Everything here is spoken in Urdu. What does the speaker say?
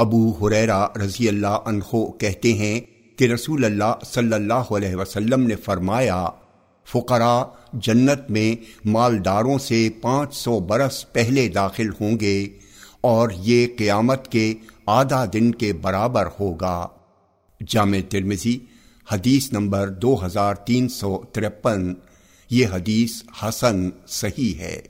ابو حریرا رضی اللہ عنہ کہتے ہیں کہ رسول اللہ صلی اللہ علیہ وسلم نے فرمایا، فقراء جنت میں مالداروں سے پانچ سو برس پہلے داخل ہوں گے اور یہ قیامت کے آدھا دن کے برابر ہوگا۔ جامع ترمزی حدیث نمبر دو ہزار تین سو ترپن۔ یہ حدیث حسن صحیح ہے۔